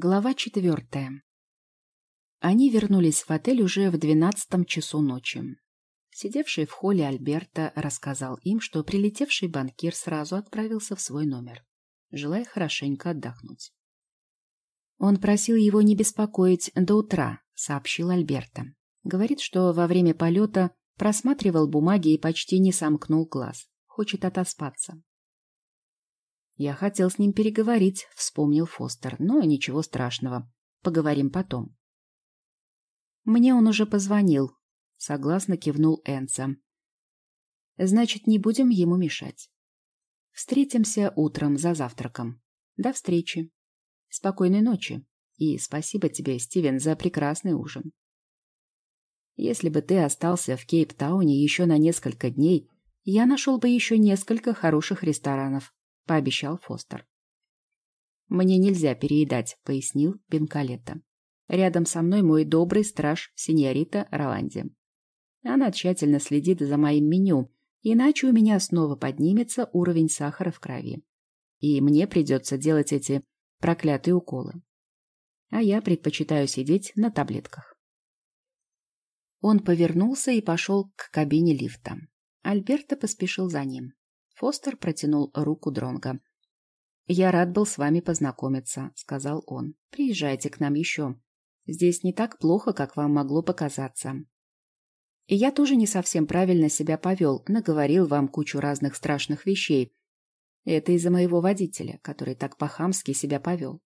Глава четвертая. Они вернулись в отель уже в двенадцатом часу ночи. Сидевший в холле Альберта рассказал им, что прилетевший банкир сразу отправился в свой номер, желая хорошенько отдохнуть. Он просил его не беспокоить до утра, сообщил Альберта. Говорит, что во время полета просматривал бумаги и почти не сомкнул глаз. Хочет отоспаться. Я хотел с ним переговорить, вспомнил Фостер, но ничего страшного. Поговорим потом. Мне он уже позвонил, согласно кивнул Энца. Значит, не будем ему мешать. Встретимся утром за завтраком. До встречи. Спокойной ночи. И спасибо тебе, Стивен, за прекрасный ужин. Если бы ты остался в Кейптауне еще на несколько дней, я нашел бы еще несколько хороших ресторанов, пообещал Фостер. «Мне нельзя переедать», — пояснил Бенкалетта. «Рядом со мной мой добрый страж, сеньорита Роланди. Она тщательно следит за моим меню, иначе у меня снова поднимется уровень сахара в крови. И мне придется делать эти проклятые уколы. А я предпочитаю сидеть на таблетках». Он повернулся и пошел к кабине лифта. Альберто поспешил за ним. Фостер протянул руку Дронга. «Я рад был с вами познакомиться», — сказал он. «Приезжайте к нам еще. Здесь не так плохо, как вам могло показаться». И я тоже не совсем правильно себя повел, наговорил вам кучу разных страшных вещей. Это из-за моего водителя, который так по-хамски себя повел.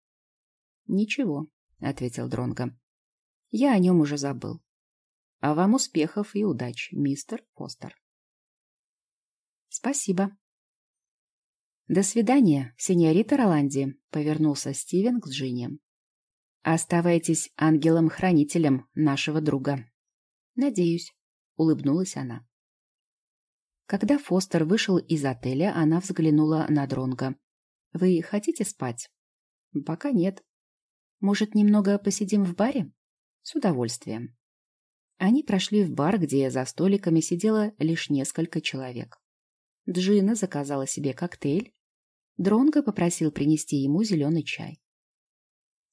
«Ничего», — ответил Дронго. «Я о нем уже забыл. А вам успехов и удач, мистер Фостер». Спасибо. До свидания, сеньорита Роланди, повернулся Стивен к Джинни. Оставайтесь ангелом-хранителем нашего друга. Надеюсь, улыбнулась она. Когда Фостер вышел из отеля, она взглянула на Дронга. Вы хотите спать? Пока нет. Может, немного посидим в баре? С удовольствием. Они прошли в бар, где за столиками сидело лишь несколько человек. Джина заказала себе коктейль. Дронго попросил принести ему зеленый чай.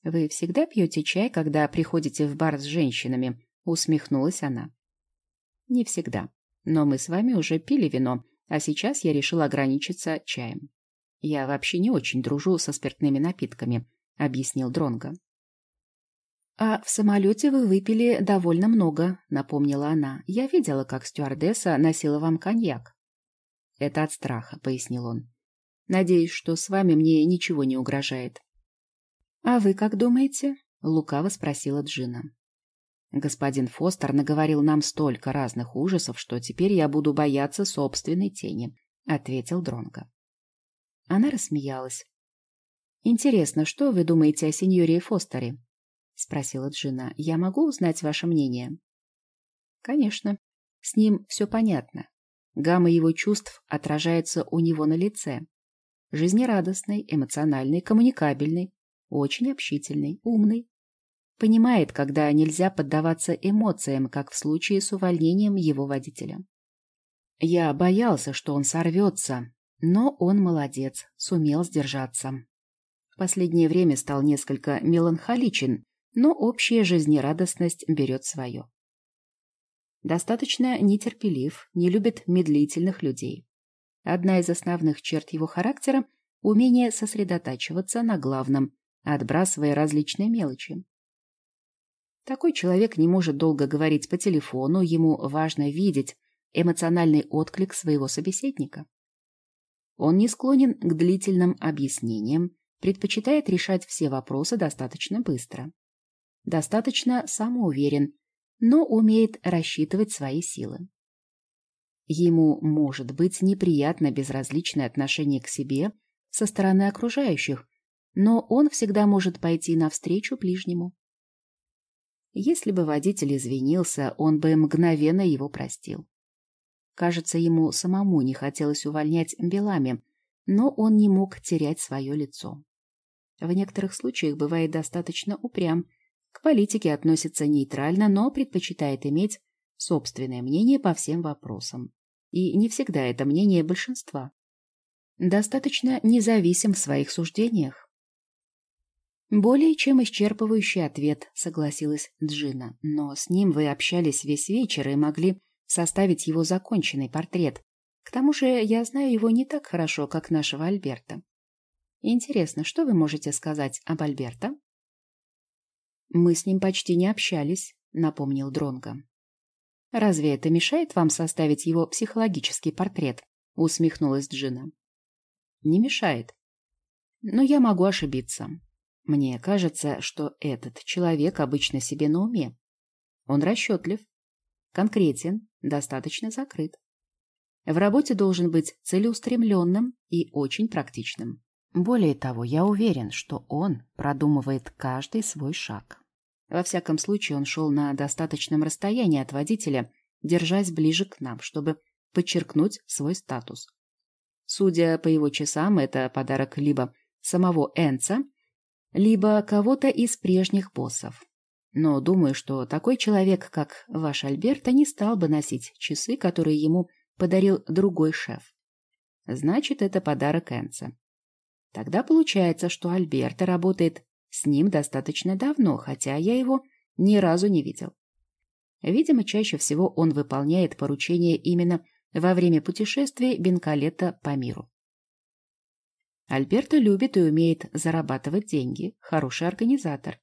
«Вы всегда пьете чай, когда приходите в бар с женщинами?» — усмехнулась она. «Не всегда. Но мы с вами уже пили вино, а сейчас я решила ограничиться чаем. Я вообще не очень дружу со спиртными напитками», — объяснил Дронго. «А в самолете вы выпили довольно много», — напомнила она. «Я видела, как стюардесса носила вам коньяк». Это от страха, пояснил он. Надеюсь, что с вами мне ничего не угрожает. А вы как думаете? Лукаво спросила Джина. Господин Фостер наговорил нам столько разных ужасов, что теперь я буду бояться собственной тени, ответил Дронго. Она рассмеялась. Интересно, что вы думаете о сеньоре Фостере? спросила Джина. Я могу узнать ваше мнение? Конечно. С ним все понятно. Гамма его чувств отражается у него на лице. Жизнерадостный, эмоциональный, коммуникабельный, очень общительный, умный. Понимает, когда нельзя поддаваться эмоциям, как в случае с увольнением его водителя. Я боялся, что он сорвется, но он молодец, сумел сдержаться. В последнее время стал несколько меланхоличен, но общая жизнерадостность берет свое. Достаточно нетерпелив, не любит медлительных людей. Одна из основных черт его характера – умение сосредотачиваться на главном, отбрасывая различные мелочи. Такой человек не может долго говорить по телефону, ему важно видеть эмоциональный отклик своего собеседника. Он не склонен к длительным объяснениям, предпочитает решать все вопросы достаточно быстро. Достаточно самоуверен, но умеет рассчитывать свои силы. Ему может быть неприятно безразличное отношение к себе со стороны окружающих, но он всегда может пойти навстречу ближнему. Если бы водитель извинился, он бы мгновенно его простил. Кажется, ему самому не хотелось увольнять Белами, но он не мог терять свое лицо. В некоторых случаях бывает достаточно упрям к политике относится нейтрально, но предпочитает иметь собственное мнение по всем вопросам. И не всегда это мнение большинства. Достаточно независим в своих суждениях. Более чем исчерпывающий ответ, согласилась Джина. Но с ним вы общались весь вечер и могли составить его законченный портрет. К тому же я знаю его не так хорошо, как нашего Альберта. Интересно, что вы можете сказать об Альберта? Мы с ним почти не общались, напомнил Дронго. Разве это мешает вам составить его психологический портрет? усмехнулась Джина. Не мешает. Но я могу ошибиться. Мне кажется, что этот человек обычно себе на уме. Он расчетлив, конкретен, достаточно закрыт. В работе должен быть целеустремленным и очень практичным. Более того, я уверен, что он продумывает каждый свой шаг. Во всяком случае, он шел на достаточном расстоянии от водителя, держась ближе к нам, чтобы подчеркнуть свой статус. Судя по его часам, это подарок либо самого Энца, либо кого-то из прежних боссов. Но думаю, что такой человек, как ваш Альберта, не стал бы носить часы, которые ему подарил другой шеф. Значит, это подарок Энца. Тогда получается, что Альберта работает с ним достаточно давно, хотя я его ни разу не видел. Видимо, чаще всего он выполняет поручения именно во время путешествий Бенкалета по миру. Альберто любит и умеет зарабатывать деньги, хороший организатор.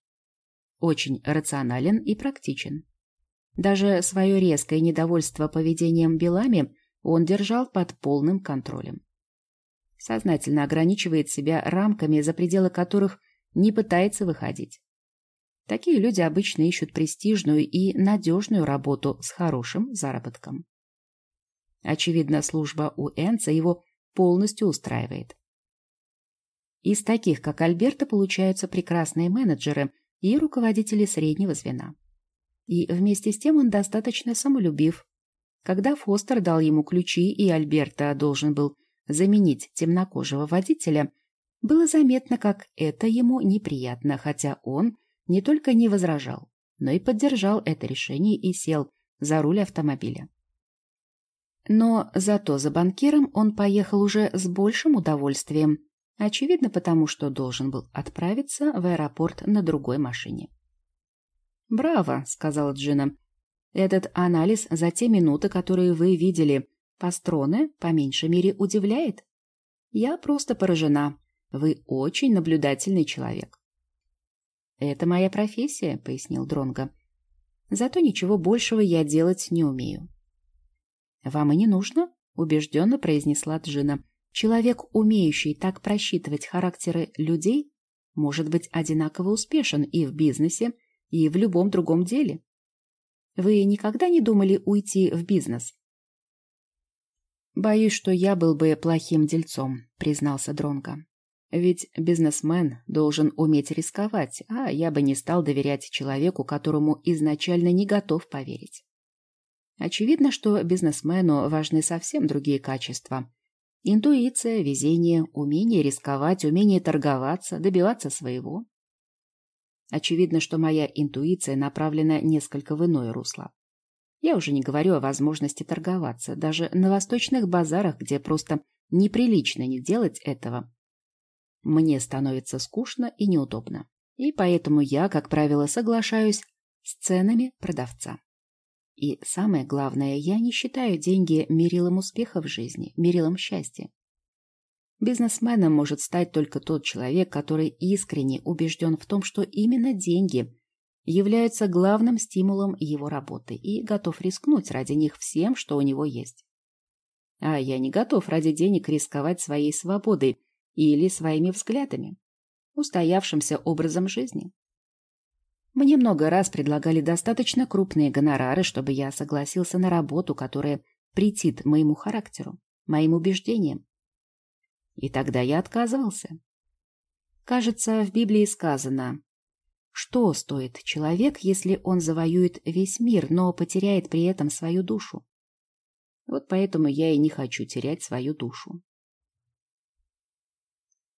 Очень рационален и практичен. Даже свое резкое недовольство поведением Белами он держал под полным контролем. Сознательно ограничивает себя рамками, за пределы которых не пытается выходить. Такие люди обычно ищут престижную и надежную работу с хорошим заработком. Очевидно, служба у Энца его полностью устраивает. Из таких, как Альберто, получаются прекрасные менеджеры и руководители среднего звена. И вместе с тем он достаточно самолюбив, когда Фостер дал ему ключи, и Альберта должен был заменить темнокожего водителя, было заметно, как это ему неприятно, хотя он не только не возражал, но и поддержал это решение и сел за руль автомобиля. Но зато за банкиром он поехал уже с большим удовольствием, очевидно потому, что должен был отправиться в аэропорт на другой машине. «Браво», — сказала Джина, этот анализ за те минуты, которые вы видели, Пастроне, по меньшей мере, удивляет. Я просто поражена. Вы очень наблюдательный человек. Это моя профессия, пояснил Дронго. Зато ничего большего я делать не умею. Вам и не нужно, убежденно произнесла Джина. Человек, умеющий так просчитывать характеры людей, может быть одинаково успешен и в бизнесе, и в любом другом деле. Вы никогда не думали уйти в бизнес? Боюсь, что я был бы плохим дельцом, признался Дронго. Ведь бизнесмен должен уметь рисковать, а я бы не стал доверять человеку, которому изначально не готов поверить. Очевидно, что бизнесмену важны совсем другие качества. Интуиция, везение, умение рисковать, умение торговаться, добиваться своего. Очевидно, что моя интуиция направлена несколько в иное русло. Я уже не говорю о возможности торговаться, даже на восточных базарах, где просто неприлично не делать этого. Мне становится скучно и неудобно. И поэтому я, как правило, соглашаюсь с ценами продавца. И самое главное, я не считаю деньги мерилом успеха в жизни, мерилом счастья. Бизнесменом может стать только тот человек, который искренне убежден в том, что именно деньги являются главным стимулом его работы и готов рискнуть ради них всем, что у него есть. А я не готов ради денег рисковать своей свободой или своими взглядами, устоявшимся образом жизни. Мне много раз предлагали достаточно крупные гонорары, чтобы я согласился на работу, которая претит моему характеру, моим убеждениям, и тогда я отказывался. Кажется, в Библии сказано, что стоит человек, если он завоюет весь мир, но потеряет при этом свою душу? Вот поэтому я и не хочу терять свою душу.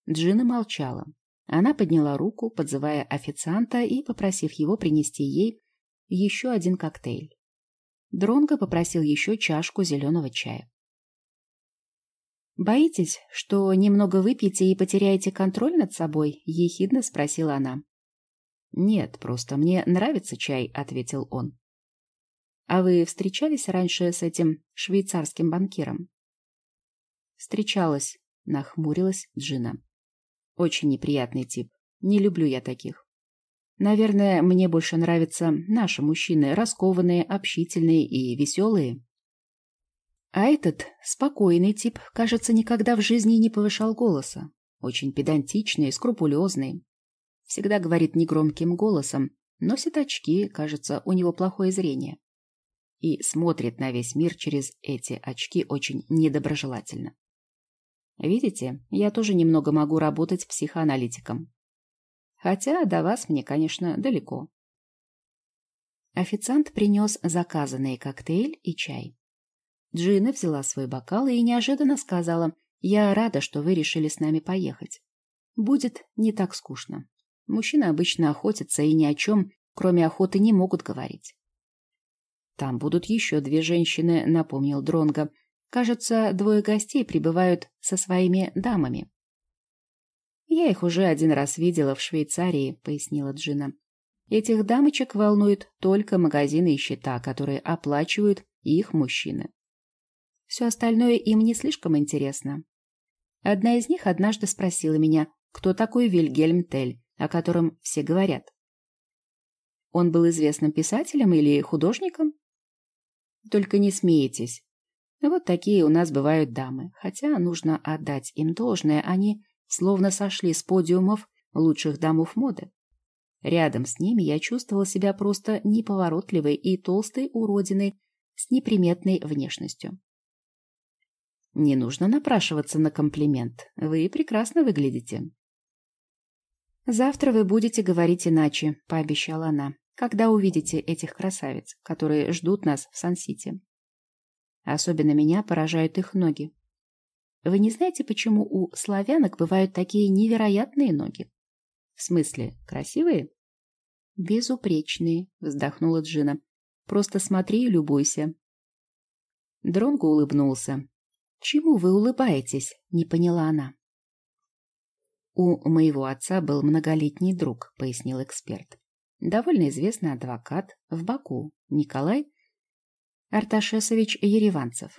Джина молчала. Она подняла руку, подзывая официанта и попросив его принести ей еще один коктейль. Дронго попросил еще чашку зеленого чая. «Боитесь, что немного выпьете и потеряете контроль над собой?» — ехидно спросила она. «Нет, просто мне нравится чай», — ответил он. «А вы встречались раньше с этим швейцарским банкиром?» «Встречалась», — нахмурилась Джина. «Очень неприятный тип. Не люблю я таких. Наверное, мне больше нравятся наши мужчины, раскованные, общительные и веселые. А этот спокойный тип, кажется, никогда в жизни не повышал голоса. Очень педантичный, скрупулезный. Всегда говорит негромким голосом, носит очки, кажется, у него плохое зрение. И смотрит на весь мир через эти очки очень недоброжелательно. Видите, я тоже немного могу работать психоаналитиком. Хотя до вас мне, конечно, далеко. Официант принес заказанный коктейль и чай. Джина взяла свой бокал и неожиданно сказала, «Я рада, что вы решили с нами поехать. Будет не так скучно. Мужчины обычно охотятся и ни о чем, кроме охоты, не могут говорить». «Там будут еще две женщины», — напомнил Дронго. «Кажется, двое гостей прибывают со своими дамами». «Я их уже один раз видела в Швейцарии», — пояснила Джина. «Этих дамочек волнуют только магазины и счета, которые оплачивают их мужчины. Все остальное им не слишком интересно. Одна из них однажды спросила меня, кто такой Вильгельм Тель, о котором все говорят. Он был известным писателем или художником? Только не смейтесь. Вот такие у нас бывают дамы. Хотя нужно отдать им должное, они словно сошли с подиумов лучших домов моды. Рядом с ними я чувствовала себя просто неповоротливой и толстой уродиной с неприметной внешностью. Не нужно напрашиваться на комплимент. Вы прекрасно выглядите. Завтра вы будете говорить иначе, пообещала она, когда увидите этих красавиц, которые ждут нас в Сан-Сити. Особенно меня поражают их ноги. Вы не знаете, почему у славянок бывают такие невероятные ноги? В смысле, красивые? Безупречные, вздохнула Джина. Просто смотри и любуйся. Дронго улыбнулся. Чему вы улыбаетесь? Не поняла она. У моего отца был многолетний друг, пояснил эксперт. Довольно известный адвокат в Баку, Николай Арташесович Ереванцев.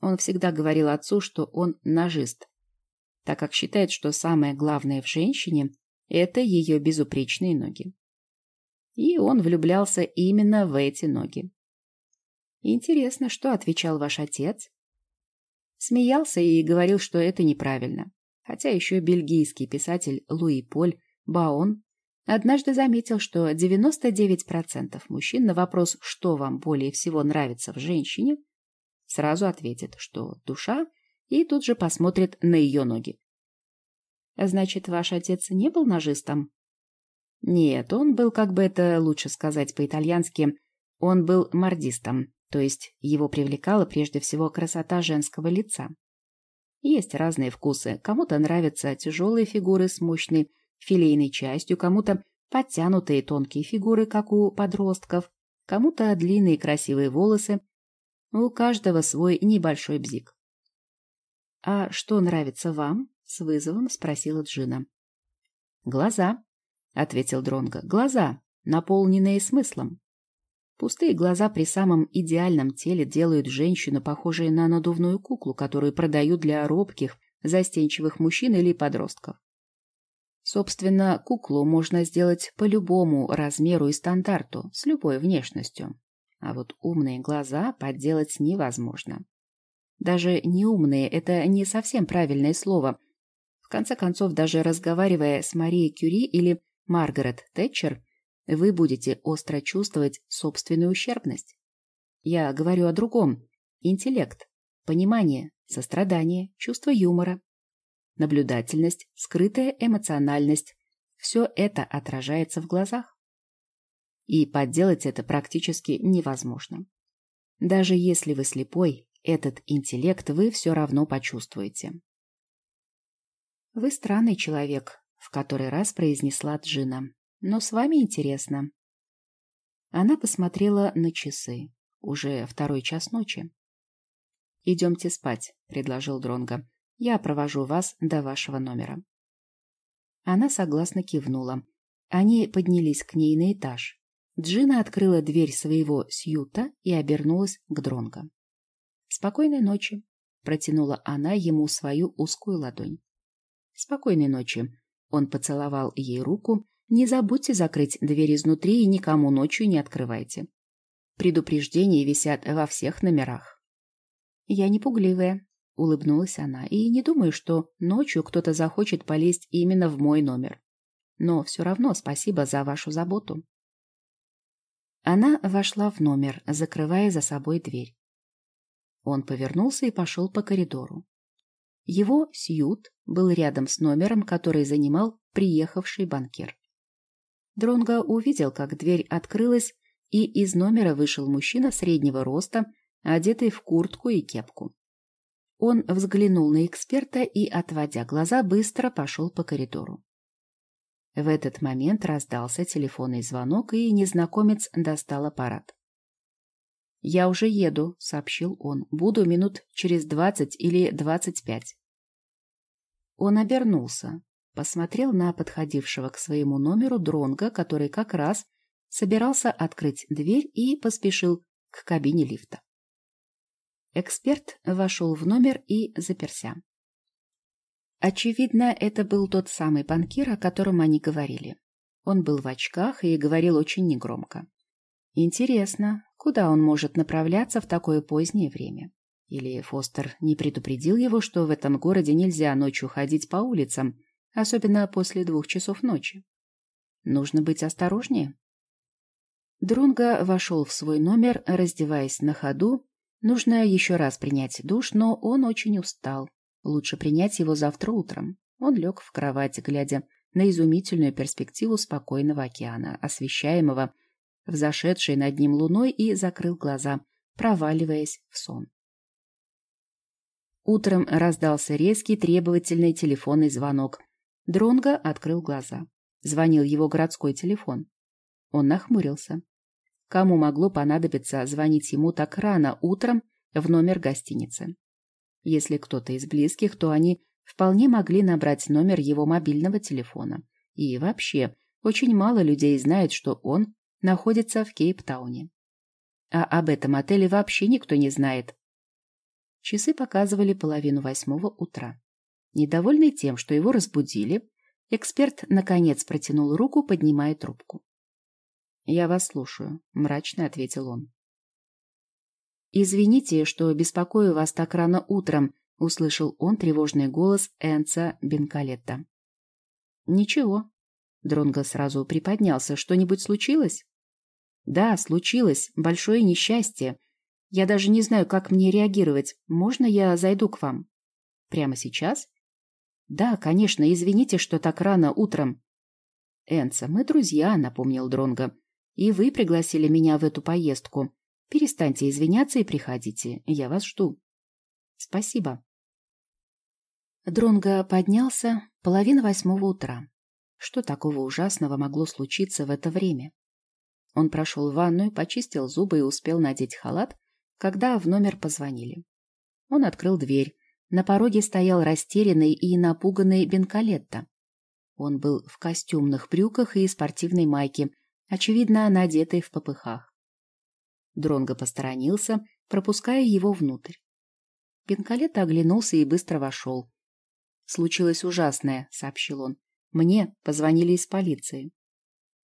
Он всегда говорил отцу, что он ножист, так как считает, что самое главное в женщине – это ее безупречные ноги. И он влюблялся именно в эти ноги. Интересно, что отвечал ваш отец? Смеялся и говорил, что это неправильно. Хотя еще бельгийский писатель Луи Поль Баон однажды заметил, что 99% мужчин на вопрос, что вам более всего нравится в женщине – Сразу ответит, что душа, и тут же посмотрит на ее ноги. Значит, ваш отец не был ножистом? Нет, он был, как бы это лучше сказать по-итальянски, он был мордистом, то есть его привлекала прежде всего красота женского лица. Есть разные вкусы. Кому-то нравятся тяжелые фигуры с мощной филейной частью, кому-то подтянутые тонкие фигуры, как у подростков, кому-то длинные красивые волосы, у каждого свой небольшой бзик. «А что нравится вам?» — с вызовом спросила Джина. «Глаза», — ответил Дронго. «Глаза, наполненные смыслом. Пустые глаза при самом идеальном теле делают женщину похожей на надувную куклу, которую продают для робких, застенчивых мужчин или подростков. Собственно, куклу можно сделать по любому размеру и стандарту, с любой внешностью. А вот умные глаза подделать невозможно. Даже неумные – это не совсем правильное слово. В конце концов, даже разговаривая с Марией Кюри или Маргарет Тэтчер, вы будете остро чувствовать собственную ущербность. Я говорю о другом. Интеллект, понимание, сострадание, чувство юмора, наблюдательность, скрытая эмоциональность – все это отражается в глазах и подделать это практически невозможно. Даже если вы слепой, этот интеллект вы все равно почувствуете. «Вы странный человек», — в который раз произнесла Джина. «Но с вами интересно». Она посмотрела на часы. Уже второй час ночи. Идемте спать, предложил Дронго. Я провожу вас до вашего номера. Она согласно кивнула. Они поднялись к ней на этаж. Джина открыла дверь своего сьюта и обернулась к Дронго. «Спокойной ночи», — протянула она ему свою узкую ладонь. «Спокойной ночи». Он поцеловал ей руку. «Не забудьте закрыть дверь изнутри и никому ночью не открывайте. Предупреждения висят во всех номерах». «Я не пугливая», — улыбнулась она, «и не думаю, что ночью кто-то захочет полезть именно в мой номер. Но все равно спасибо за вашу заботу». Она вошла в номер, закрывая за собой дверь. Он повернулся и пошел по коридору. Его сьют был рядом с номером, который занимал приехавший банкир. Дронго увидел, как дверь открылась, и из номера вышел мужчина среднего роста, одетый в куртку и кепку. Он взглянул на эксперта и, отводя глаза, быстро пошел по коридору. В этот момент раздался телефонный звонок, и незнакомец достал аппарат. «Я уже еду», — сообщил он. «Буду минут через двадцать или двадцать пять». Он обернулся, посмотрел на подходившего к своему номеру дронга, который как раз собирался открыть дверь и поспешил к кабине лифта. Эксперт вошел в номер и заперся. Очевидно, это был тот самый банкир, о котором они говорили. Он был в очках и говорил очень негромко. Интересно, Куда он может направляться в такое позднее время? Или Фостер не предупредил его, что в этом городе нельзя ночью ходить по улицам, особенно после двух часов ночи? Нужно быть осторожнее. Друнга вошел в свой номер, раздеваясь на ходу. Нужно еще раз принять душ, но он очень устал. Лучше принять его завтра утром. Он лег в кровать, глядя на изумительную перспективу спокойного океана, освещаемого взошедшей над ним луной, и закрыл глаза, проваливаясь в сон. Утром раздался резкий требовательный телефонный звонок. Дронго открыл глаза. Звонил его городской телефон. Он нахмурился. Кому могло понадобиться звонить ему так рано утром в номер гостиницы? Если кто-то из близких, то они вполне могли набрать номер его мобильного телефона. И вообще, очень мало людей знает, что он находится в Кейптауне. А об этом отеле вообще никто не знает. Часы показывали половину восьмого утра. Недовольный тем, что его разбудили, эксперт наконец протянул руку, поднимая трубку. «Я вас слушаю», — мрачно ответил он. «Извините, что беспокою вас так рано утром», — услышал он тревожный голос Энца Бенкалетта. «Ничего». Дронго сразу приподнялся. «Что-нибудь случилось?» Да, случилось. Большое несчастье. Я даже не знаю, как мне реагировать. Можно я зайду к вам? Прямо сейчас? Да, конечно. Извините, что так рано утром. Энца, мы друзья, напомнил Дронго. И вы пригласили меня в эту поездку. Перестаньте извиняться и приходите. Я вас жду. Спасибо. Дронго поднялся половина восьмого утра. Что такого ужасного могло случиться в это время? Он прошел в ванную, почистил зубы и успел надеть халат, когда в номер позвонили. Он открыл дверь. На пороге стоял растерянный и напуганный Бенкалетто. Он был в костюмных брюках и спортивной майке, очевидно, надетой в попыхах. Дронго посторонился, пропуская его внутрь. Бенкалетто оглянулся и быстро вошел. «Случилось ужасное», — сообщил он. «Мне позвонили из полиции.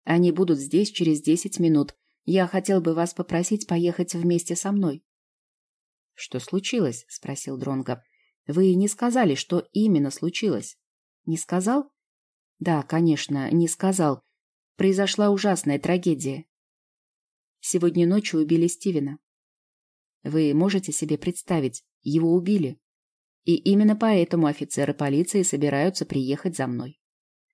Они будут здесь через десять минут. Я хотел бы вас попросить поехать вместе со мной. Что случилось? спросил Дронго. Вы не сказали, что именно случилось. Не сказал? Да, конечно, не сказал. Произошла ужасная трагедия. Сегодня ночью убили Стивена. Вы можете себе представить, его убили. И именно поэтому офицеры полиции собираются приехать за мной.